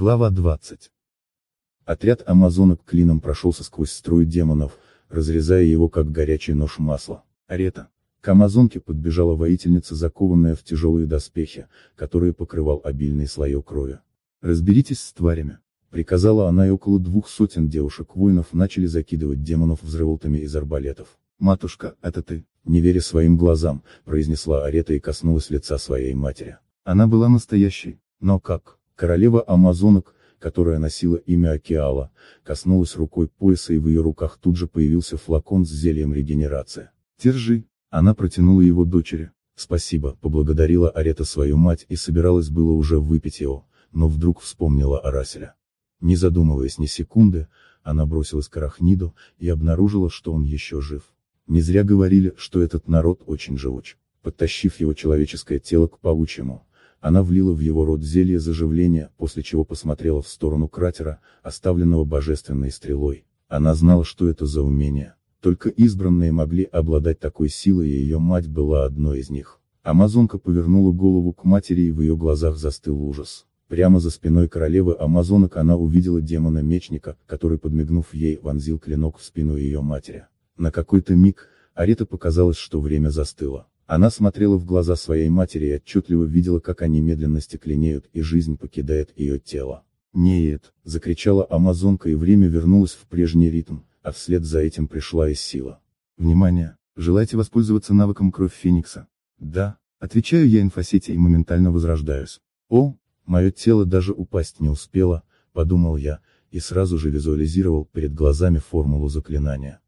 Глава 20. Отряд амазонок клином прошелся сквозь строй демонов, разрезая его как горячий нож масла. Арета. К амазонке подбежала воительница, закованная в тяжелые доспехи, которые покрывал обильный слоек крови. «Разберитесь с тварями», — приказала она и около двух сотен девушек-воинов начали закидывать демонов взрыволтами из арбалетов. «Матушка, это ты?» Не веря своим глазам, произнесла Арета и коснулась лица своей матери. Она была настоящей, но как? Королева амазонок, которая носила имя Океала, коснулась рукой пояса и в ее руках тут же появился флакон с зельем регенерации. «Держи», она протянула его дочери. «Спасибо», поблагодарила Арета свою мать и собиралась было уже выпить его, но вдруг вспомнила о Раселе. Не задумываясь ни секунды, она бросилась к Арахниду и обнаружила, что он еще жив. Не зря говорили, что этот народ очень живуч. Подтащив его человеческое тело к паучьему, она влила в его рот зелье заживления, после чего посмотрела в сторону кратера, оставленного божественной стрелой. Она знала, что это за умение. Только избранные могли обладать такой силой и ее мать была одной из них. Амазонка повернула голову к матери и в ее глазах застыл ужас. Прямо за спиной королевы амазонок она увидела демона-мечника, который подмигнув ей вонзил клинок в спину ее матери. На какой-то миг, Арита показалось, что время застыло. Она смотрела в глаза своей матери и отчетливо видела, как они медленно стекленеют и жизнь покидает ее тело. «Нет!» — закричала амазонка и время вернулось в прежний ритм, а вслед за этим пришла и сила. «Внимание! Желаете воспользоваться навыком Кровь Феникса?» «Да», — отвечаю я инфосети и моментально возрождаюсь. «О, мое тело даже упасть не успело», — подумал я, и сразу же визуализировал перед глазами формулу заклинания.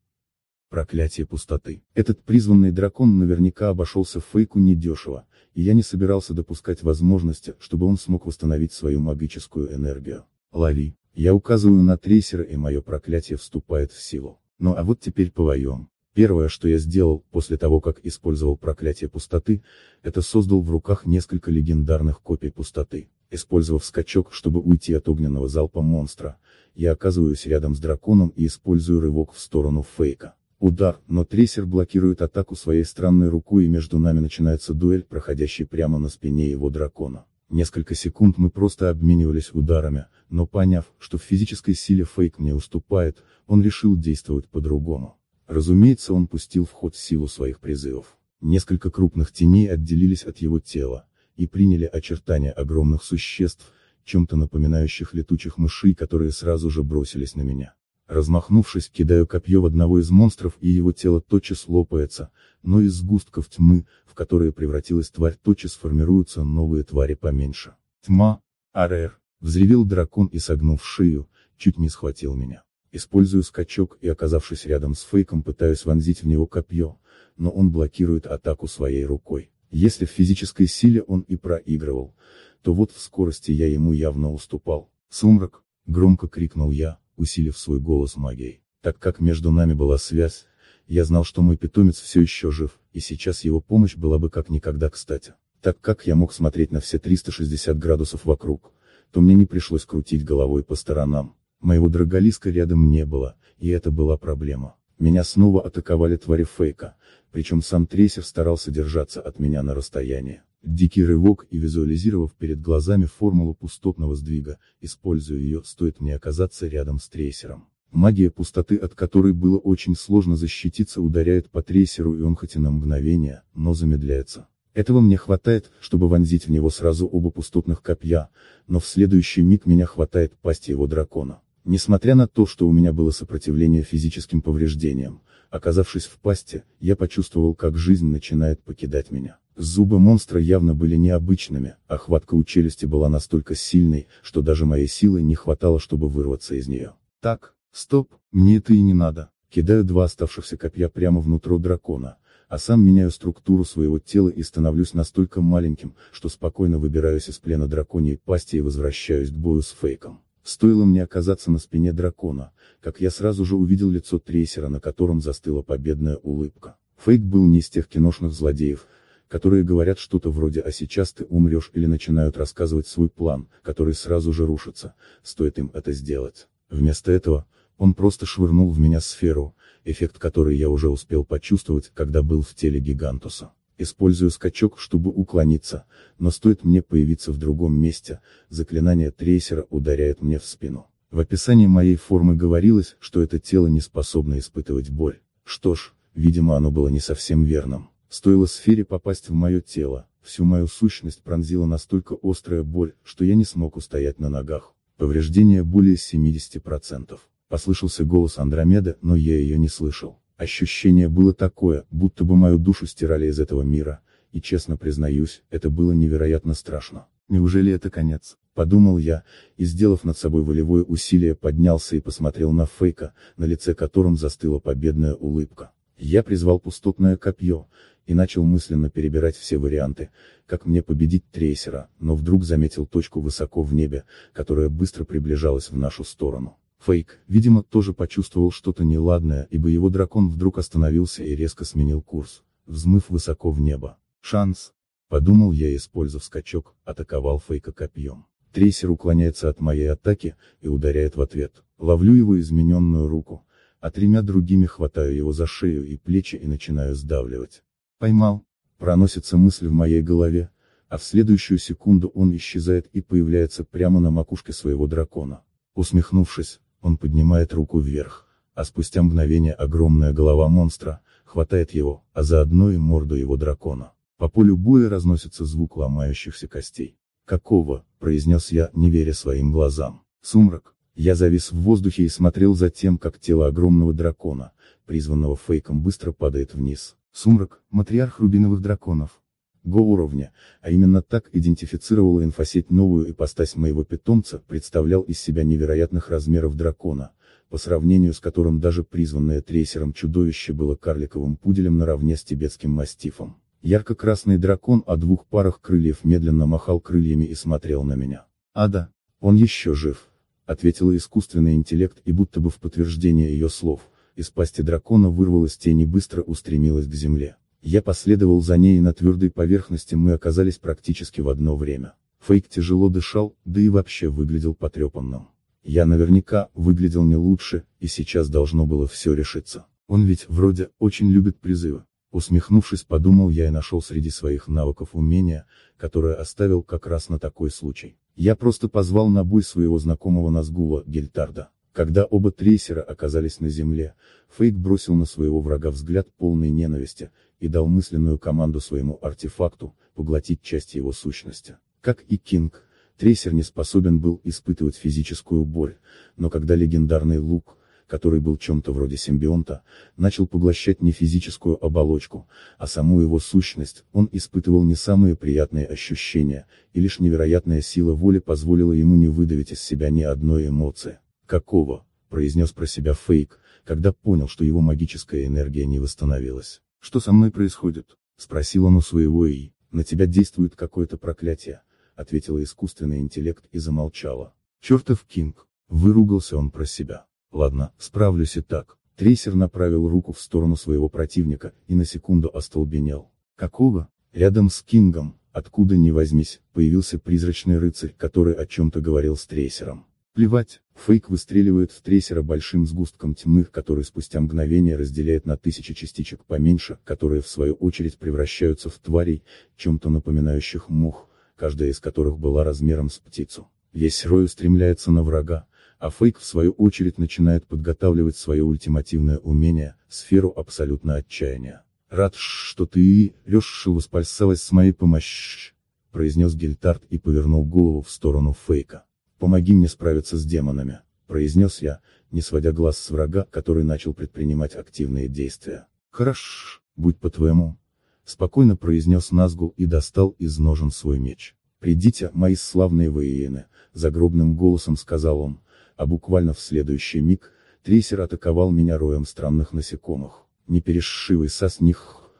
Проклятие пустоты. Этот призванный дракон наверняка обошелся фейку недешево, и я не собирался допускать возможности, чтобы он смог восстановить свою магическую энергию. Лови. Я указываю на трейсера и мое проклятие вступает в силу. Ну а вот теперь повоем. Первое, что я сделал, после того как использовал проклятие пустоты, это создал в руках несколько легендарных копий пустоты. Использовав скачок, чтобы уйти от огненного залпа монстра, я оказываюсь рядом с драконом и использую рывок в сторону фейка. Удар, но трейсер блокирует атаку своей странной рукой и между нами начинается дуэль, проходящий прямо на спине его дракона. Несколько секунд мы просто обменивались ударами, но поняв, что в физической силе фейк мне уступает, он решил действовать по-другому. Разумеется, он пустил в ход силу своих призывов. Несколько крупных теней отделились от его тела, и приняли очертания огромных существ, чем-то напоминающих летучих мышей, которые сразу же бросились на меня. Размахнувшись, кидаю копье в одного из монстров и его тело тотчас лопается, но из сгустков тьмы, в которые превратилась тварь тотчас формируются новые твари поменьше. Тьма, Арер, взревел дракон и согнув шею, чуть не схватил меня. Использую скачок и оказавшись рядом с фейком пытаюсь вонзить в него копье, но он блокирует атаку своей рукой. Если в физической силе он и проигрывал, то вот в скорости я ему явно уступал. «Сумрак!» — громко крикнул я, усилив свой голос магией. Так как между нами была связь, я знал, что мой питомец все еще жив, и сейчас его помощь была бы как никогда кстати. Так как я мог смотреть на все 360 градусов вокруг, то мне не пришлось крутить головой по сторонам. Моего драголиска рядом не было, и это была проблема. Меня снова атаковали твари фейка, причем сам трейсер старался держаться от меня на расстоянии. Дикий рывок и визуализировав перед глазами формулу пустотного сдвига, используя ее, стоит мне оказаться рядом с трейсером. Магия пустоты, от которой было очень сложно защититься, ударяет по трейсеру и он хоть и на мгновение, но замедляется. Этого мне хватает, чтобы вонзить в него сразу оба пустотных копья, но в следующий миг меня хватает пасть его дракона. Несмотря на то, что у меня было сопротивление физическим повреждениям, оказавшись в пасти, я почувствовал, как жизнь начинает покидать меня. Зубы монстра явно были необычными, а хватка у челюсти была настолько сильной, что даже моей силы не хватало, чтобы вырваться из нее. Так, стоп, мне это и не надо. Кидаю два оставшихся копья прямо внутрь дракона, а сам меняю структуру своего тела и становлюсь настолько маленьким, что спокойно выбираюсь из плена драконьей пасти и возвращаюсь к бою с фейком. Стоило мне оказаться на спине дракона, как я сразу же увидел лицо трейсера, на котором застыла победная улыбка. Фейк был не из тех киношных злодеев, которые говорят что-то вроде «а сейчас ты умрешь» или начинают рассказывать свой план, который сразу же рушится, стоит им это сделать. Вместо этого, он просто швырнул в меня сферу, эффект которой я уже успел почувствовать, когда был в теле Гигантуса. Использую скачок, чтобы уклониться, но стоит мне появиться в другом месте, заклинание трейсера ударяет мне в спину. В описании моей формы говорилось, что это тело не способно испытывать боль. Что ж, видимо оно было не совсем верным. Стоило сфере попасть в мое тело, всю мою сущность пронзила настолько острая боль, что я не смог устоять на ногах. Повреждение более 70%. Послышался голос Андромеды, но я ее не слышал. Ощущение было такое, будто бы мою душу стирали из этого мира, и честно признаюсь, это было невероятно страшно. Неужели это конец? Подумал я, и сделав над собой волевое усилие поднялся и посмотрел на Фейка, на лице которым застыла победная улыбка. Я призвал пустотное копье, и начал мысленно перебирать все варианты, как мне победить трейсера, но вдруг заметил точку высоко в небе, которая быстро приближалась в нашу сторону. Фейк, видимо, тоже почувствовал что-то неладное, ибо его дракон вдруг остановился и резко сменил курс, взмыв высоко в небо. Шанс. Подумал я, использовав скачок, атаковал Фейка копьем. Трейсер уклоняется от моей атаки, и ударяет в ответ. Ловлю его измененную руку, а тремя другими хватаю его за шею и плечи и начинаю сдавливать. Поймал. Проносится мысль в моей голове, а в следующую секунду он исчезает и появляется прямо на макушке своего дракона. Усмехнувшись, он поднимает руку вверх, а спустя мгновение огромная голова монстра, хватает его, а заодно и морду его дракона. По полю боя разносится звук ломающихся костей. «Какого?» – произнес я, не веря своим глазам. Сумрак. Я завис в воздухе и смотрел за тем, как тело огромного дракона, призванного фейком, быстро падает вниз. Сумрак – матриарх рубиновых драконов. Го-уровня, а именно так идентифицировала инфосеть новую ипостась моего питомца, представлял из себя невероятных размеров дракона, по сравнению с которым даже призванное трейсером чудовище было карликовым пуделем наравне с тибетским мастифом. Ярко-красный дракон о двух парах крыльев медленно махал крыльями и смотрел на меня. «Ада, он еще жив», — ответила искусственный интеллект и будто бы в подтверждение ее слов, из пасти дракона вырвалась тень и быстро устремилась к земле. Я последовал за ней и на твердой поверхности мы оказались практически в одно время. Фейк тяжело дышал, да и вообще выглядел потрепанным. Я наверняка выглядел не лучше, и сейчас должно было все решиться. Он ведь, вроде, очень любит призывы. Усмехнувшись, подумал я и нашел среди своих навыков умения, которое оставил как раз на такой случай. Я просто позвал на бой своего знакомого Назгула, Гельтарда. Когда оба трейсера оказались на земле, Фейк бросил на своего врага взгляд полной ненависти, и дал мысленную команду своему артефакту, поглотить часть его сущности. Как и Кинг, трейсер не способен был испытывать физическую боль, но когда легендарный лук, который был чем-то вроде симбионта, начал поглощать не физическую оболочку, а саму его сущность, он испытывал не самые приятные ощущения, и лишь невероятная сила воли позволила ему не выдавить из себя ни одной эмоции. «Какого?» – произнес про себя Фейк, когда понял, что его магическая энергия не восстановилась. «Что со мной происходит?» — спросил он у своего ИИ. «На тебя действует какое-то проклятие», — ответила искусственный интеллект и замолчала. «Чертов Кинг!» — выругался он про себя. «Ладно, справлюсь и так». Трейсер направил руку в сторону своего противника, и на секунду остолбенел. «Какого?» Рядом с Кингом, откуда ни возьмись, появился призрачный рыцарь, который о чем-то говорил с Трейсером. Плевать, фейк выстреливает в трейсера большим сгустком тьмы, который спустя мгновение разделяет на тысячи частичек поменьше, которые в свою очередь превращаются в тварей, чем-то напоминающих мух, каждая из которых была размером с птицу. Весь рой устремляется на врага, а фейк в свою очередь начинает подготавливать свое ультимативное умение, сферу абсолютно отчаяния. «Рад, что ты решил воспользоваться с моей помощью», произнес Гельтард и повернул голову в сторону фейка. «Помоги мне справиться с демонами», — произнес я, не сводя глаз с врага, который начал предпринимать активные действия. «Хорош, будь по-твоему», — спокойно произнес Назгул и достал из ножен свой меч. «Придите, мои славные воины», — загробным голосом сказал он, а буквально в следующий миг, трейсер атаковал меня роем странных насекомых. «Не перешивай со с них,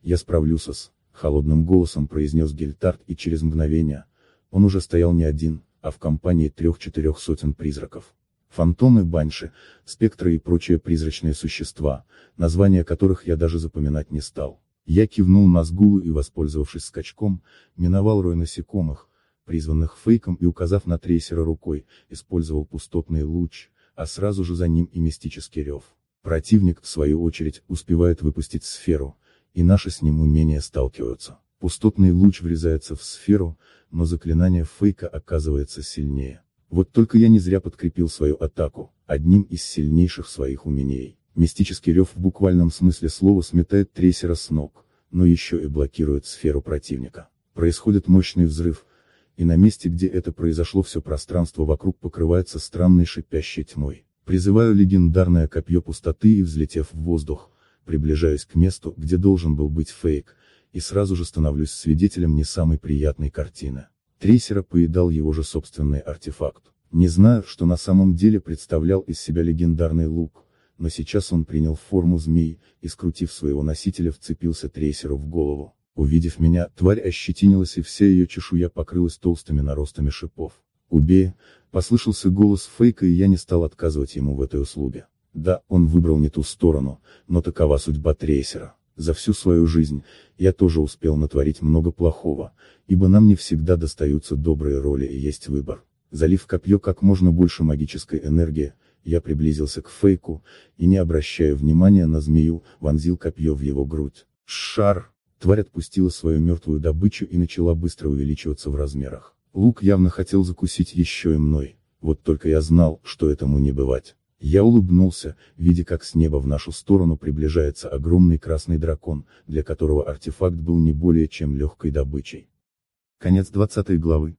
я справлюсь с», — холодным голосом произнес Гельтард и через мгновение, он уже стоял не один, а в компании трех-четырех сотен призраков. Фантомы, банши, спектры и прочие призрачные существа, названия которых я даже запоминать не стал. Я кивнул на сгулу и, воспользовавшись скачком, миновал рой насекомых, призванных фейком и указав на трейсера рукой, использовал пустотный луч, а сразу же за ним и мистический рев. Противник, в свою очередь, успевает выпустить сферу, и наши с ним умения сталкиваются. Пустотный луч врезается в сферу, но заклинание фейка оказывается сильнее. Вот только я не зря подкрепил свою атаку, одним из сильнейших своих умений. Мистический рев в буквальном смысле слова сметает трейсера с ног, но еще и блокирует сферу противника. Происходит мощный взрыв, и на месте, где это произошло, все пространство вокруг покрывается странной шипящей тьмой. Призываю легендарное копье пустоты и, взлетев в воздух, приближаюсь к месту, где должен был быть фейк, и сразу же становлюсь свидетелем не самой приятной картины. Трейсера поедал его же собственный артефакт. Не знаю, что на самом деле представлял из себя легендарный лук, но сейчас он принял форму змеи, и скрутив своего носителя вцепился трейсеру в голову. Увидев меня, тварь ощетинилась и вся ее чешуя покрылась толстыми наростами шипов. «Убей!» — послышался голос Фейка и я не стал отказывать ему в этой услуге. Да, он выбрал не ту сторону, но такова судьба трейсера. За всю свою жизнь, я тоже успел натворить много плохого, ибо нам не всегда достаются добрые роли и есть выбор. Залив копье как можно больше магической энергии, я приблизился к фейку, и не обращая внимания на змею, вонзил копье в его грудь. Шар! Тварь отпустила свою мертвую добычу и начала быстро увеличиваться в размерах. Лук явно хотел закусить еще и мной, вот только я знал, что этому не бывать. Я улыбнулся, видя как с неба в нашу сторону приближается огромный красный дракон, для которого артефакт был не более чем легкой добычей. Конец 20 главы.